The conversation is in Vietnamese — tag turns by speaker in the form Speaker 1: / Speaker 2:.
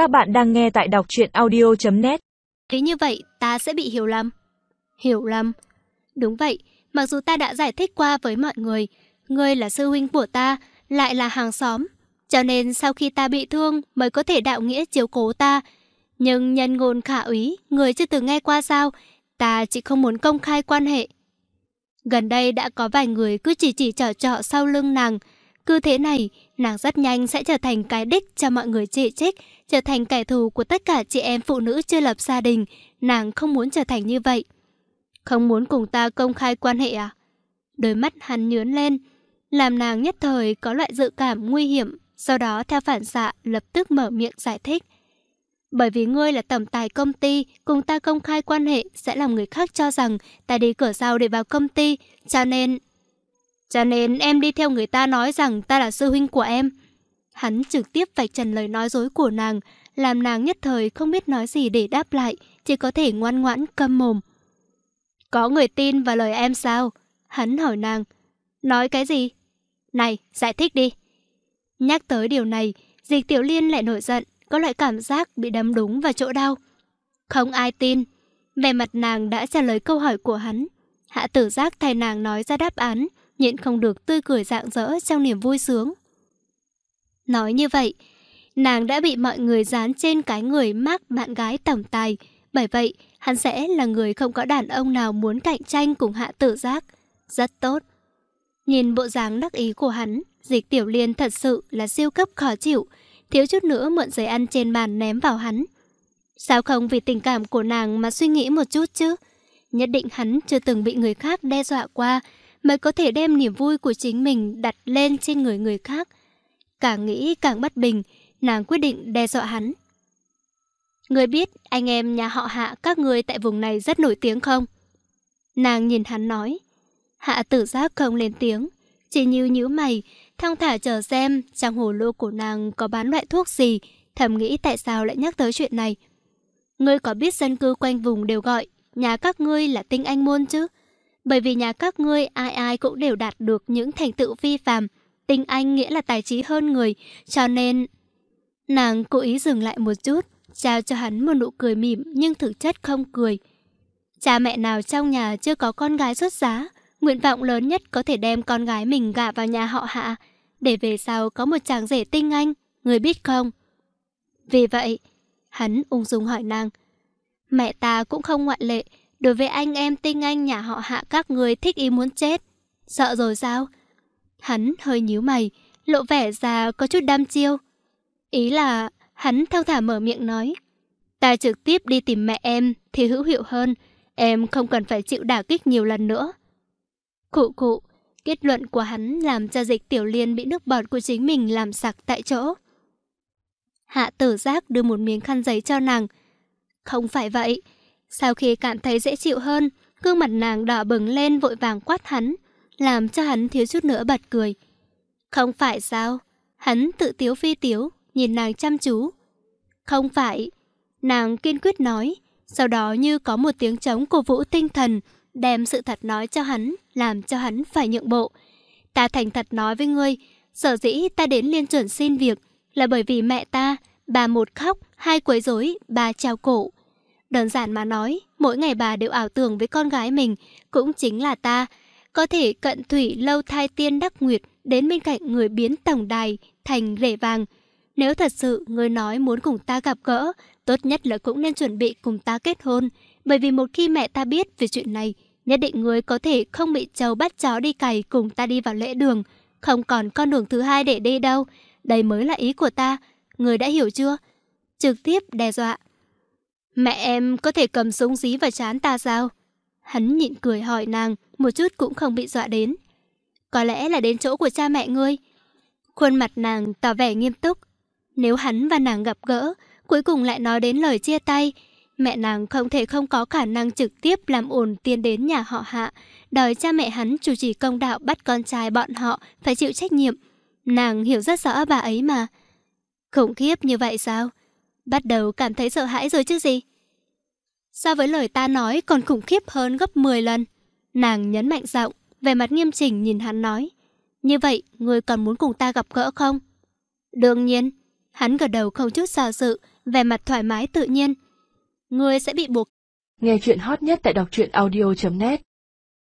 Speaker 1: Các bạn đang nghe tại đọc truyện audio.net
Speaker 2: Thế như vậy ta sẽ bị hiểu lầm. Hiểu lầm? Đúng vậy, mặc dù ta đã giải thích qua với mọi người, ngươi là sư huynh của ta, lại là hàng xóm. Cho nên sau khi ta bị thương mới có thể đạo nghĩa chiếu cố ta. Nhưng nhân ngôn khả úy, người chưa từng nghe qua sao, ta chỉ không muốn công khai quan hệ. Gần đây đã có vài người cứ chỉ chỉ trò trọ sau lưng nàng. Cứ thế này, nàng rất nhanh sẽ trở thành cái đích cho mọi người chỉ trích, trở thành kẻ thù của tất cả chị em phụ nữ chưa lập gia đình. Nàng không muốn trở thành như vậy. Không muốn cùng ta công khai quan hệ à? Đôi mắt hắn nhướn lên, làm nàng nhất thời có loại dự cảm nguy hiểm, sau đó theo phản xạ lập tức mở miệng giải thích. Bởi vì ngươi là tổng tài công ty, cùng ta công khai quan hệ sẽ làm người khác cho rằng ta đi cửa sau để vào công ty, cho nên... Cho nên em đi theo người ta nói rằng ta là sư huynh của em. Hắn trực tiếp vạch trần lời nói dối của nàng, làm nàng nhất thời không biết nói gì để đáp lại, chỉ có thể ngoan ngoãn câm mồm. Có người tin vào lời em sao? Hắn hỏi nàng. Nói cái gì? Này, giải thích đi. Nhắc tới điều này, dịch tiểu liên lại nổi giận, có loại cảm giác bị đấm đúng vào chỗ đau. Không ai tin. Về mặt nàng đã trả lời câu hỏi của hắn. Hạ tử giác thay nàng nói ra đáp án, nhịn không được tươi cười rạng rỡ trong niềm vui sướng. Nói như vậy, nàng đã bị mọi người dán trên cái người mác bạn gái tổng tài. Bởi vậy, hắn sẽ là người không có đàn ông nào muốn cạnh tranh cùng hạ tử giác. Rất tốt. Nhìn bộ dáng đắc ý của hắn, dịch tiểu liên thật sự là siêu cấp khó chịu, thiếu chút nữa mượn giấy ăn trên bàn ném vào hắn. Sao không vì tình cảm của nàng mà suy nghĩ một chút chứ? Nhất định hắn chưa từng bị người khác đe dọa qua, mới có thể đem niềm vui của chính mình đặt lên trên người người khác. Càng nghĩ càng bất bình, nàng quyết định đe dọa hắn. Người biết anh em nhà họ hạ các người tại vùng này rất nổi tiếng không? Nàng nhìn hắn nói. Hạ tử giác không lên tiếng, chỉ như nhíu mày, thong thả chờ xem trong hồ lô của nàng có bán loại thuốc gì, thầm nghĩ tại sao lại nhắc tới chuyện này. Ngươi có biết dân cư quanh vùng đều gọi nhà các ngươi là tinh anh môn chứ? Bởi vì nhà các ngươi ai ai cũng đều đạt được những thành tựu phi phàm, tinh anh nghĩa là tài trí hơn người, cho nên... Nàng cố ý dừng lại một chút, trao cho hắn một nụ cười mỉm nhưng thực chất không cười. Cha mẹ nào trong nhà chưa có con gái xuất giá, nguyện vọng lớn nhất có thể đem con gái mình gả vào nhà họ hạ, để về sau có một chàng rể tinh anh, người biết không? Vì vậy, hắn ung dung hỏi nàng, mẹ ta cũng không ngoại lệ, đối với anh em tinh anh nhà họ hạ các người thích ý muốn chết. Sợ rồi sao? Hắn hơi nhíu mày, lộ vẻ già có chút đam chiêu. Ý là hắn thao thả mở miệng nói, ta trực tiếp đi tìm mẹ em thì hữu hiệu hơn, em không cần phải chịu đả kích nhiều lần nữa. Cụ cụ, kết luận của hắn làm cho dịch tiểu liên bị nước bọt của chính mình làm sặc tại chỗ. Hạ tử giác đưa một miếng khăn giấy cho nàng. Không phải vậy. Sau khi cảm thấy dễ chịu hơn, gương mặt nàng đỏ bừng lên vội vàng quát hắn, làm cho hắn thiếu chút nữa bật cười. Không phải sao? Hắn tự tiếu phi tiếu, nhìn nàng chăm chú. Không phải. Nàng kiên quyết nói, sau đó như có một tiếng trống cổ vũ tinh thần, đem sự thật nói cho hắn, làm cho hắn phải nhượng bộ. Ta thành thật nói với ngươi, sở dĩ ta đến liên chuẩn xin việc là bởi vì mẹ ta, bà một khóc, hai quấy rối, bà treo cổ. Đơn giản mà nói, mỗi ngày bà đều ảo tưởng với con gái mình, cũng chính là ta, có thể cận thủy lâu thai tiên đắc nguyệt đến bên cạnh người biến tổng đài thành rể vàng. Nếu thật sự người nói muốn cùng ta gặp gỡ, tốt nhất là cũng nên chuẩn bị cùng ta kết hôn, bởi vì một khi mẹ ta biết về chuyện này, nhất định người có thể không bị trâu bắt chó đi cày cùng ta đi vào lễ đường, không còn con đường thứ hai để đi đâu. Đây mới là ý của ta, người đã hiểu chưa? Trực tiếp đe dọa. Mẹ em có thể cầm súng dí vào chán ta sao? Hắn nhịn cười hỏi nàng, một chút cũng không bị dọa đến. Có lẽ là đến chỗ của cha mẹ ngươi. Khuôn mặt nàng tỏ vẻ nghiêm túc. Nếu hắn và nàng gặp gỡ, cuối cùng lại nói đến lời chia tay, Mẹ nàng không thể không có khả năng trực tiếp làm ổn tiến đến nhà họ hạ, đòi cha mẹ hắn chủ trì công đạo bắt con trai bọn họ phải chịu trách nhiệm. Nàng hiểu rất rõ bà ấy mà. Khủng khiếp như vậy sao? Bắt đầu cảm thấy sợ hãi rồi chứ gì? So với lời ta nói còn khủng khiếp hơn gấp 10 lần. Nàng nhấn mạnh giọng, về mặt nghiêm chỉnh nhìn hắn nói. Như vậy, người còn muốn cùng ta gặp gỡ không? Đương nhiên. Hắn gật đầu không chút sao sự, vẻ mặt thoải mái tự nhiên. Ngươi sẽ bị buộc.
Speaker 1: Nghe chuyện hot nhất tại đọc truyện audio.net